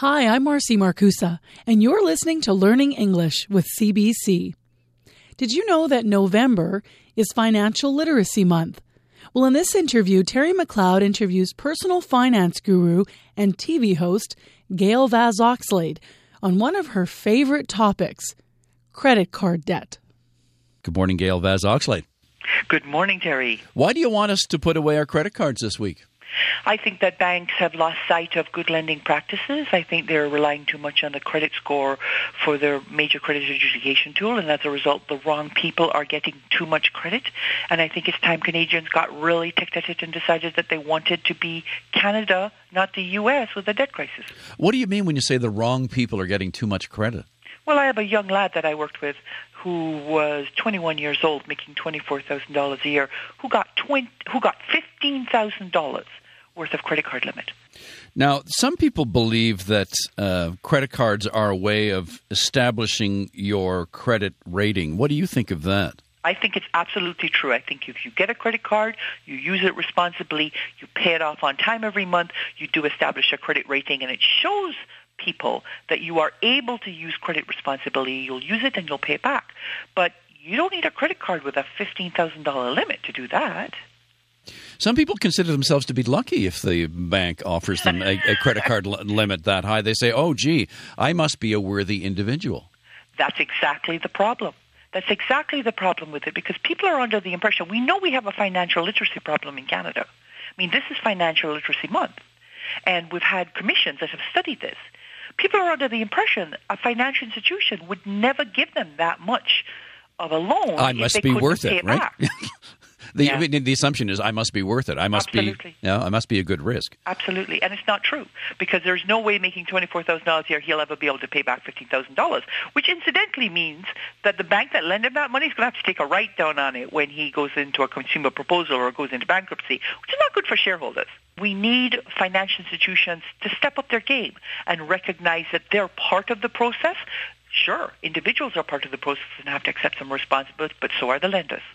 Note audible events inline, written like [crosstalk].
Hi, I'm Marcy Markusa, and you're listening to Learning English with CBC. Did you know that November is Financial Literacy Month? Well, in this interview, Terry McLeod interviews personal finance guru and TV host Gail Vaz Oxlade on one of her favorite topics credit card debt. Good morning, Gail Vaz Oxlade. Good morning, Terry. Why do you want us to put away our credit cards this week? I think that banks have lost sight of good lending practices. I think they're relying too much on the credit score for their major credit adjudication tool, and as a result, the wrong people are getting too much credit. And I think it's time Canadians got really ticked at it and decided that they wanted to be Canada, not the U.S., with a debt crisis. What do you mean when you say the wrong people are getting too much credit? Well, I have a young lad that I worked with who was 21 years old, making $24,000 a year, who got 20, who got $15,000 worth of credit card limit. Now, some people believe that uh, credit cards are a way of establishing your credit rating. What do you think of that? I think it's absolutely true. I think if you get a credit card, you use it responsibly, you pay it off on time every month, you do establish a credit rating, and it shows people that you are able to use credit responsibly. You'll use it and you'll pay it back. But you don't need a credit card with a $15,000 limit to do that. Some people consider themselves to be lucky if the bank offers them a, a credit card l- limit that high. They say, oh, gee, I must be a worthy individual. That's exactly the problem. That's exactly the problem with it because people are under the impression we know we have a financial literacy problem in Canada. I mean, this is Financial Literacy Month, and we've had commissions that have studied this. People are under the impression a financial institution would never give them that much of a loan. I must be worth it, it right? [laughs] The, yeah. the assumption is I must be worth it. I must Absolutely. be, you know, I must be a good risk. Absolutely, and it's not true because there's no way making twenty four thousand dollars a year he'll ever be able to pay back fifteen thousand dollars. Which incidentally means that the bank that lent him that money is going to have to take a write down on it when he goes into a consumer proposal or goes into bankruptcy, which is not good for shareholders. We need financial institutions to step up their game and recognize that they're part of the process. Sure, individuals are part of the process and have to accept some responsibility, but so are the lenders.